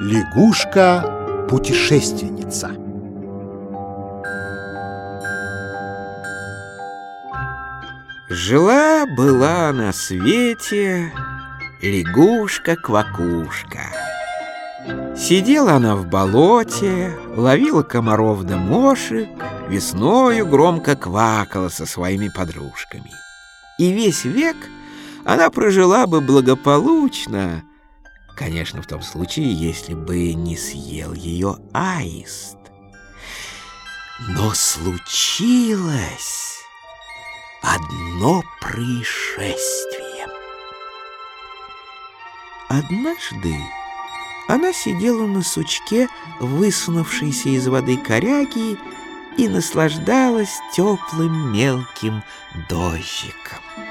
Лягушка-путешественница Жила-была на свете лягушка-квакушка. Сидела она в болоте, ловила комаров да мошек, весною громко квакала со своими подружками. И весь век она прожила бы благополучно, конечно, в том случае, если бы не съел ее аист. Но случилось одно происшествие. Однажды она сидела на сучке, высунувшейся из воды коряги, и наслаждалась теплым мелким дождиком.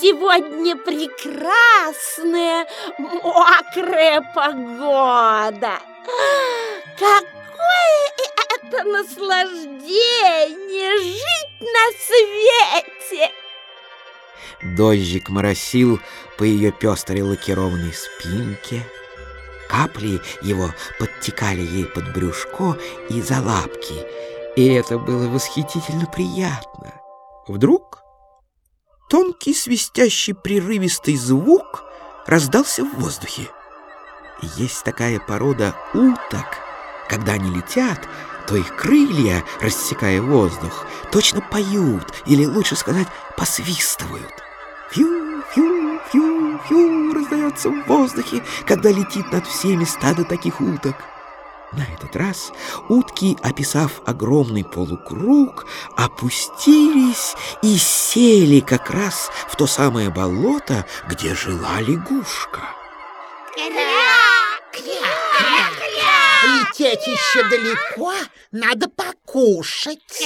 Сегодня прекрасная мокрая погода! Какое это наслаждение жить на свете! Дождик моросил по ее пестрой лакированной спинке. Капли его подтекали ей под брюшко и за лапки, и это было восхитительно приятно. Вдруг тонкий свистящий прерывистый звук раздался в воздухе. Есть такая порода уток, когда они летят, то их крылья, рассекая воздух, точно поют, или лучше сказать, посвистывают. Фью, фью, фью, фью раздается в воздухе, когда летит над всеми стадо таких уток. На этот раз утки, описав огромный полукруг, опустились и сели как раз в то самое болото, где жила лягушка. Лететь еще далеко, надо покушать.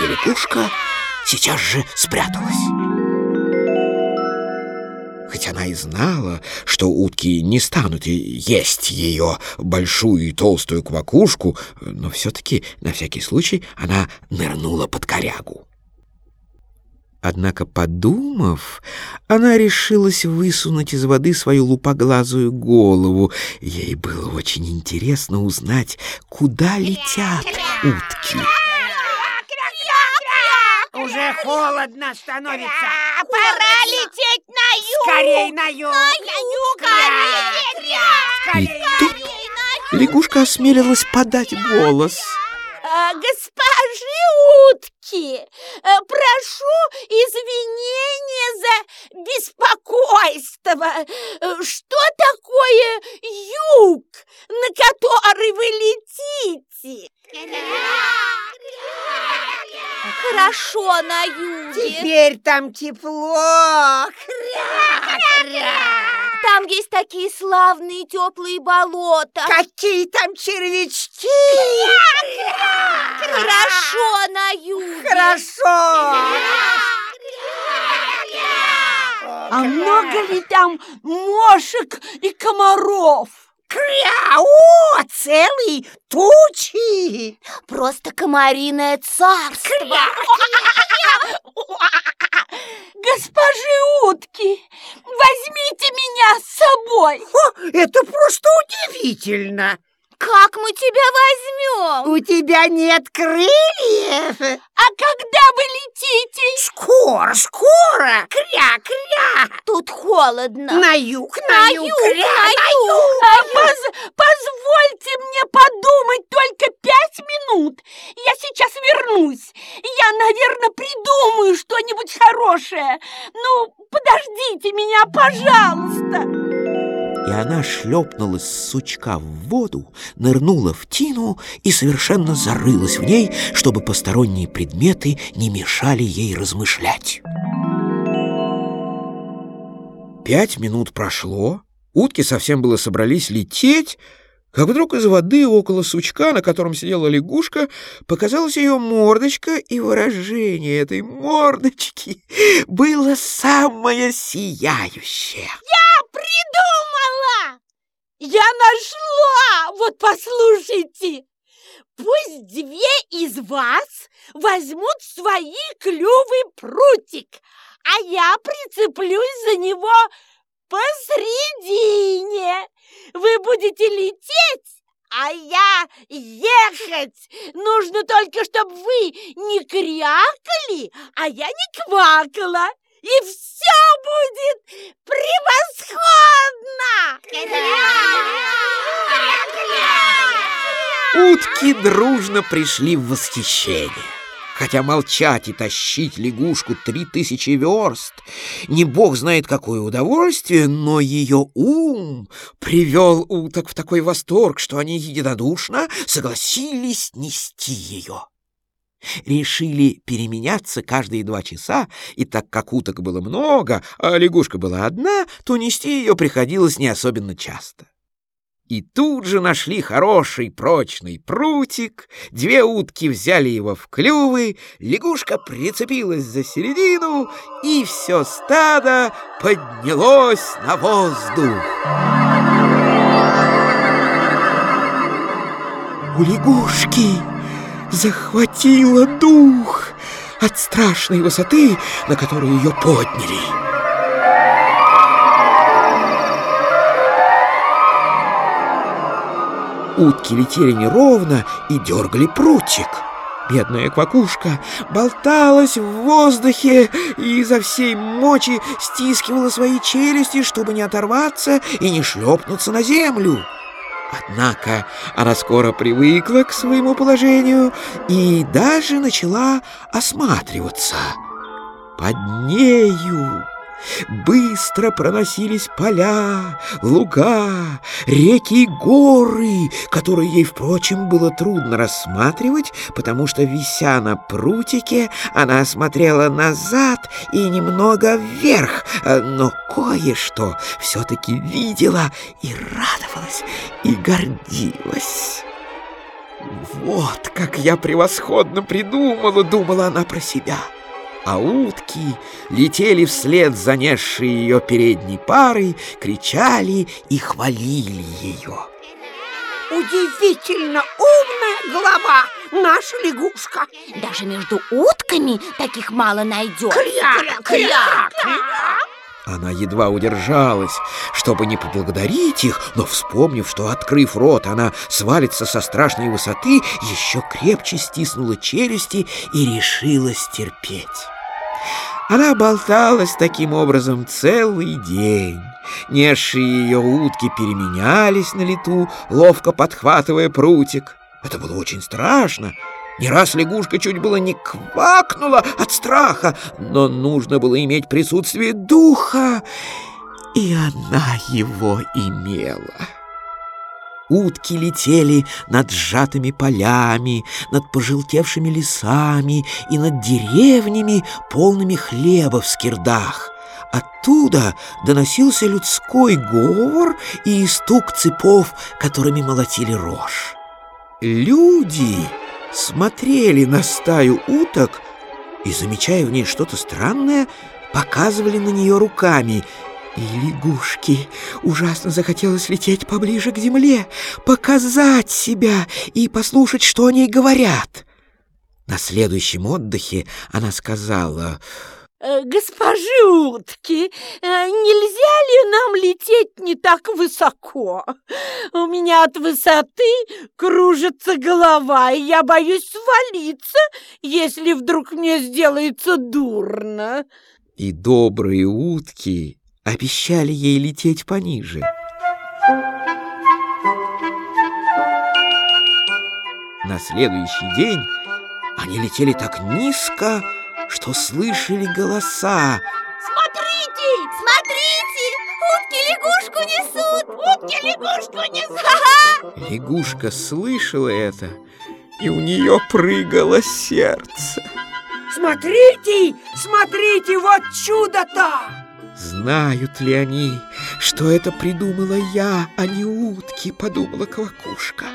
И лягушка сейчас же спряталась. Хоть она и знала, что утки не станут есть ее большую и толстую квакушку, но все-таки, на всякий случай, она нырнула под корягу. Однако, подумав, она решилась высунуть из воды свою лупоглазую голову. Ей было очень интересно узнать, куда летят утки. Уже холодно становится. Пора лететь на юг! Скорей на юг! На юг! Скорей! И тут лягушка осмелилась подать голос. А, Госпожи утки, э, прошу извинения за беспокойство. Э, Что такое юг, на который вы летите? Хорошо на юге. Теперь там тепло. Там есть такие славные теплые болота. Какие там червячки. Хорошо на юге. Хорошо. А много ли там мошек и комаров? Кря! О, целые тучи! Просто комариное царство. Госпожи утки, возьмите меня с собой. О, это просто удивительно! Как мы тебя возьмем? У тебя нет крыльев? А когда вы летите? Скоро, скоро! Кря, кря! Тут холодно. На юг, на, На юг, юг, кря, на на юг. юг! А, поз- позвольте мне подумать только пять минут. Я сейчас вернусь. Я, наверное, придумаю что-нибудь хорошее. Ну, подождите меня, пожалуйста. И она шлепнулась с сучка в воду, нырнула в тину и совершенно зарылась в ней, чтобы посторонние предметы не мешали ей размышлять. Пять минут прошло, утки совсем было собрались лететь, как вдруг из воды около сучка, на котором сидела лягушка, показалась ее мордочка, и выражение этой мордочки было самое сияющее. Придумала! Я нашла! Вот послушайте! Пусть две из вас возьмут свои клювы прутик, а я прицеплюсь за него посредине. Вы будете лететь, а я ехать. Нужно только, чтобы вы не крякали, а я не квакала. И все будет превосходно! Утки дружно пришли в восхищение. Хотя молчать и тащить лягушку три тысячи верст не бог знает какое удовольствие, но ее ум привел уток в такой восторг, что они единодушно согласились нести ее. Решили переменяться каждые два часа, и так как уток было много, а лягушка была одна, то нести ее приходилось не особенно часто. И тут же нашли хороший прочный прутик, две утки взяли его в клювы, лягушка прицепилась за середину, и все стадо поднялось на воздух. У лягушки захватило дух от страшной высоты, на которую ее подняли. Утки летели неровно и дергали прутик. Бедная квакушка болталась в воздухе и изо всей мочи стискивала свои челюсти, чтобы не оторваться и не шлепнуться на землю. Однако она скоро привыкла к своему положению и даже начала осматриваться. Под нею Быстро проносились поля, луга, реки и горы, которые ей, впрочем, было трудно рассматривать, потому что, вися на прутике, она смотрела назад и немного вверх, но кое-что все-таки видела и радовалась, и гордилась. «Вот как я превосходно придумала!» — думала она про себя — а утки летели вслед за несшей ее передней парой, кричали и хвалили ее. Удивительно умная голова наша лягушка. Даже между утками таких мало найдешь. Кря, кря, кря. Она едва удержалась, чтобы не поблагодарить их, но, вспомнив, что, открыв рот, она свалится со страшной высоты, еще крепче стиснула челюсти и решилась терпеть. Она болталась таким образом целый день. Несшие ее утки переменялись на лету, ловко подхватывая прутик. Это было очень страшно. Не раз лягушка чуть было не квакнула от страха, но нужно было иметь присутствие духа, и она его имела. Утки летели над сжатыми полями, над пожелтевшими лесами и над деревнями, полными хлеба в скирдах. Оттуда доносился людской говор и стук цепов, которыми молотили рожь. Люди смотрели на стаю уток и, замечая в ней что-то странное, показывали на нее руками — и лягушке ужасно захотелось лететь поближе к земле, показать себя и послушать, что о ней говорят. На следующем отдыхе она сказала... «Э, «Госпожи утки, э, нельзя ли нам лететь не так высоко? У меня от высоты кружится голова, и я боюсь свалиться, если вдруг мне сделается дурно». И добрые утки обещали ей лететь пониже. На следующий день они летели так низко, что слышали голоса. Смотрите, смотрите, утки лягушку несут, утки лягушку несут. Лягушка слышала это, и у нее прыгало сердце. Смотрите, смотрите, вот чудо-то! Знают ли они, что это придумала я, а не утки, подумала Квакушка.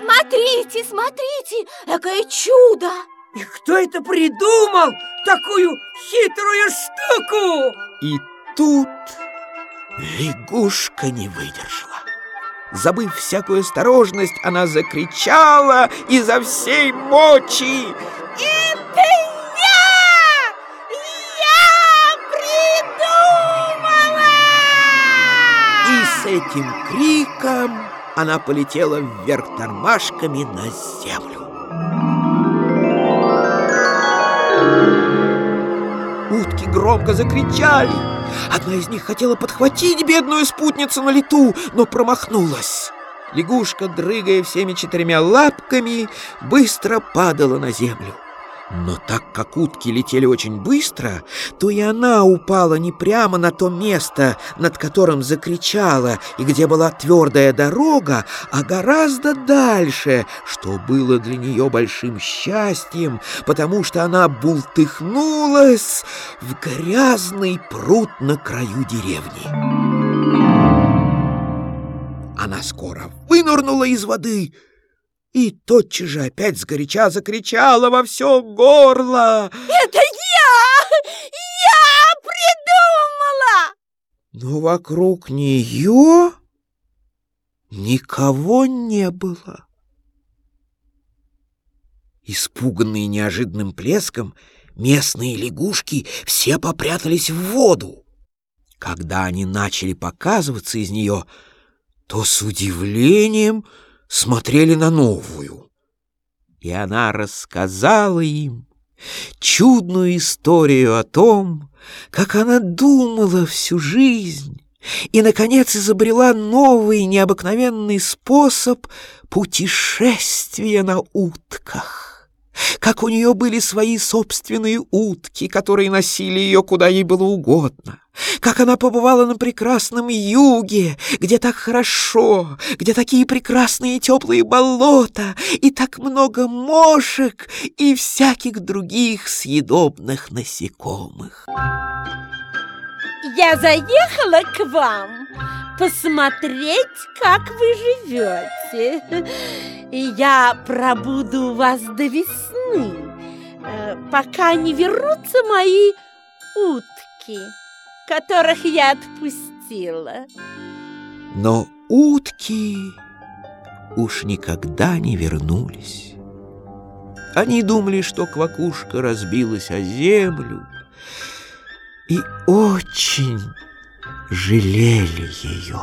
Смотрите, смотрите, какое чудо! И кто это придумал такую хитрую штуку? И тут лягушка не выдержала. Забыв всякую осторожность, она закричала изо всей мочи. Это я! Я придумала! этим криком она полетела вверх тормашками на землю. Утки громко закричали. Одна из них хотела подхватить бедную спутницу на лету, но промахнулась. Лягушка, дрыгая всеми четырьмя лапками, быстро падала на землю. Но так как утки летели очень быстро, то и она упала не прямо на то место, над которым закричала, и где была твердая дорога, а гораздо дальше, что было для нее большим счастьем, потому что она бултыхнулась в грязный пруд на краю деревни. Она скоро вынырнула из воды — и тотчас же опять сгоряча закричала во все горло. Это я! Я придумала! Но вокруг нее никого не было. Испуганные неожиданным плеском, местные лягушки все попрятались в воду. Когда они начали показываться из нее, то с удивлением смотрели на новую. И она рассказала им чудную историю о том, как она думала всю жизнь и, наконец, изобрела новый необыкновенный способ путешествия на утках как у нее были свои собственные утки, которые носили ее куда ей было угодно, как она побывала на прекрасном юге, где так хорошо, где такие прекрасные теплые болота и так много мошек и всяких других съедобных насекомых. Я заехала к вам посмотреть, как вы живете. Я пробуду у вас до весны, э, пока не вернутся мои утки, которых я отпустила. Но утки уж никогда не вернулись. Они думали, что квакушка разбилась о землю, и очень жалели ее.